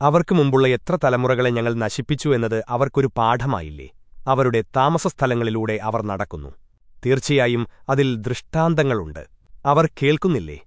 അവർക്ക് മുമ്പുള്ള എത്ര തലമുറകളെ ഞങ്ങൾ നശിപ്പിച്ചു എന്നത് അവർക്കൊരു പാഠമായില്ലേ? അവരുടെ താമസസ്ഥലങ്ങളിലൂടെ അവർ നടക്കുന്നു. തീർച്ചയായും അതിൽ ദൃഷ്ടാന്തങ്ങളുണ്ട്. അവർ കേൾക്കുന്നില്ലേ?